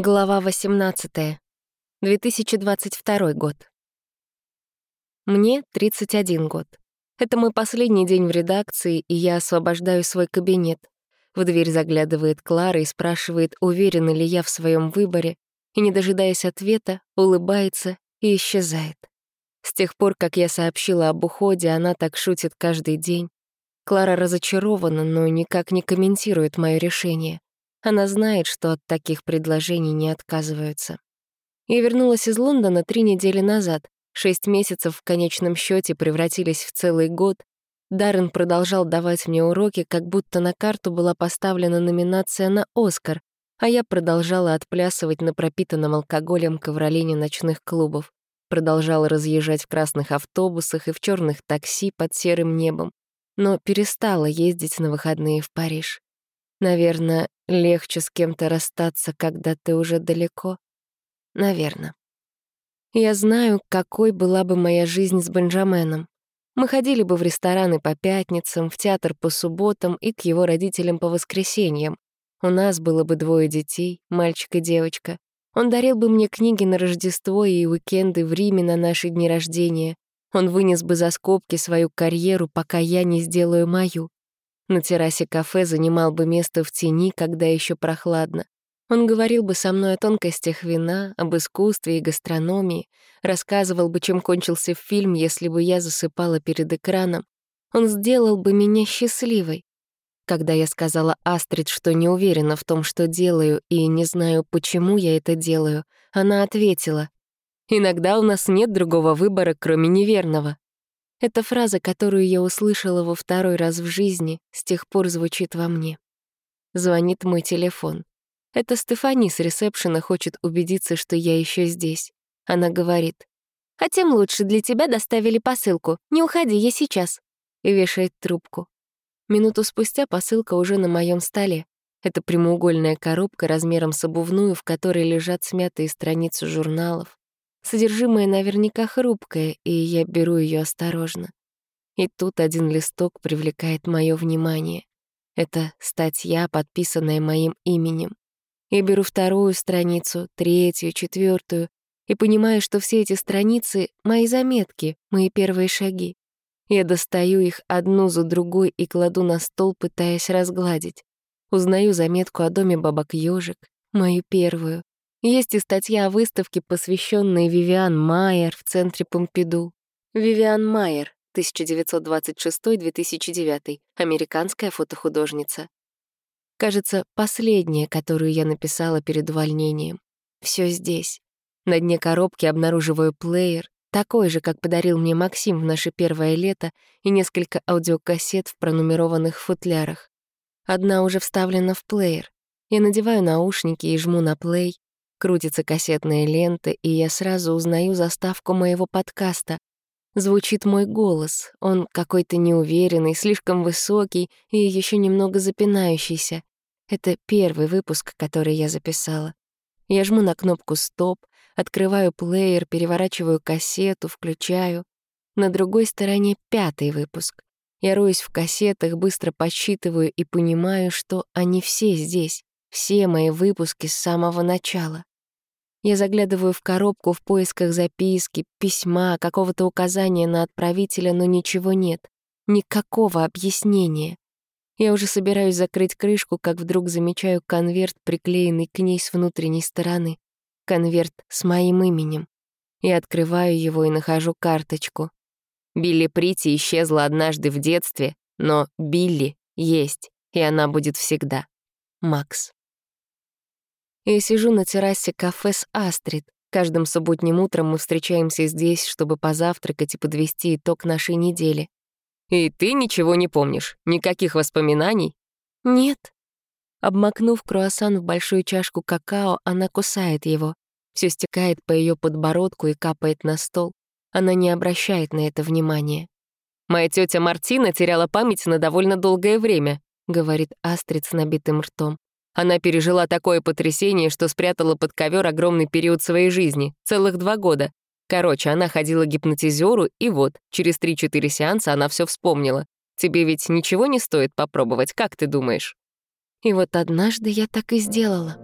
Глава 18. 2022 год. Мне 31 год. Это мой последний день в редакции, и я освобождаю свой кабинет. В дверь заглядывает Клара и спрашивает, уверена ли я в своем выборе, и, не дожидаясь ответа, улыбается и исчезает. С тех пор, как я сообщила об уходе, она так шутит каждый день. Клара разочарована, но никак не комментирует мое решение. Она знает, что от таких предложений не отказываются. Я вернулась из Лондона три недели назад. Шесть месяцев в конечном счете превратились в целый год. Даррен продолжал давать мне уроки, как будто на карту была поставлена номинация на «Оскар», а я продолжала отплясывать на пропитанном алкоголем ковролине ночных клубов. Продолжала разъезжать в красных автобусах и в черных такси под серым небом, но перестала ездить на выходные в Париж. Наверное, легче с кем-то расстаться, когда ты уже далеко. Наверное. Я знаю, какой была бы моя жизнь с Бенджаменом. Мы ходили бы в рестораны по пятницам, в театр по субботам и к его родителям по воскресеньям. У нас было бы двое детей, мальчик и девочка. Он дарил бы мне книги на Рождество и уикенды в Риме на наши дни рождения. Он вынес бы за скобки свою карьеру, пока я не сделаю мою. На террасе кафе занимал бы место в тени, когда еще прохладно. Он говорил бы со мной о тонкостях вина, об искусстве и гастрономии, рассказывал бы, чем кончился фильм, если бы я засыпала перед экраном. Он сделал бы меня счастливой. Когда я сказала Астрид, что не уверена в том, что делаю, и не знаю, почему я это делаю, она ответила, «Иногда у нас нет другого выбора, кроме неверного». Эта фраза, которую я услышала во второй раз в жизни, с тех пор звучит во мне. Звонит мой телефон. Это Стефани с ресепшена хочет убедиться, что я еще здесь. Она говорит, «А тем лучше, для тебя доставили посылку. Не уходи, я сейчас». И вешает трубку. Минуту спустя посылка уже на моем столе. Это прямоугольная коробка размером с обувную, в которой лежат смятые страницы журналов. Содержимое наверняка хрупкое, и я беру ее осторожно. И тут один листок привлекает мое внимание. Это статья, подписанная моим именем. Я беру вторую страницу, третью, четвертую и понимаю, что все эти страницы — мои заметки, мои первые шаги. Я достаю их одну за другой и кладу на стол, пытаясь разгладить. Узнаю заметку о доме бабок ёжик, мою первую, есть и статья о выставке, посвященной Вивиан Майер в центре Помпиду. Вивиан Майер, 1926-2009, американская фотохудожница. Кажется, последняя, которую я написала перед увольнением. Все здесь. На дне коробки обнаруживаю плеер, такой же, как подарил мне Максим в наше первое лето, и несколько аудиокассет в пронумерованных футлярах. Одна уже вставлена в плеер. Я надеваю наушники и жму на плей, Крутится кассетная лента, и я сразу узнаю заставку моего подкаста. Звучит мой голос. Он какой-то неуверенный, слишком высокий и еще немного запинающийся. Это первый выпуск, который я записала. Я жму на кнопку «Стоп», открываю плеер, переворачиваю кассету, включаю. На другой стороне пятый выпуск. Я роюсь в кассетах, быстро подсчитываю и понимаю, что они все здесь, все мои выпуски с самого начала. Я заглядываю в коробку в поисках записки, письма, какого-то указания на отправителя, но ничего нет. Никакого объяснения. Я уже собираюсь закрыть крышку, как вдруг замечаю конверт, приклеенный к ней с внутренней стороны. Конверт с моим именем. Я открываю его и нахожу карточку. Билли Прити исчезла однажды в детстве, но Билли есть, и она будет всегда. Макс. Я сижу на террасе кафе с Астрид. Каждым субботним утром мы встречаемся здесь, чтобы позавтракать и подвести итог нашей недели. «И ты ничего не помнишь? Никаких воспоминаний?» «Нет». Обмакнув круассан в большую чашку какао, она кусает его. Все стекает по ее подбородку и капает на стол. Она не обращает на это внимания. «Моя тетя Мартина теряла память на довольно долгое время», — говорит Астрид с набитым ртом. Она пережила такое потрясение, что спрятала под ковер огромный период своей жизни, целых два года. Короче, она ходила к гипнотизеру, и вот, через 3-4 сеанса она все вспомнила. Тебе ведь ничего не стоит попробовать, как ты думаешь? И вот однажды я так и сделала.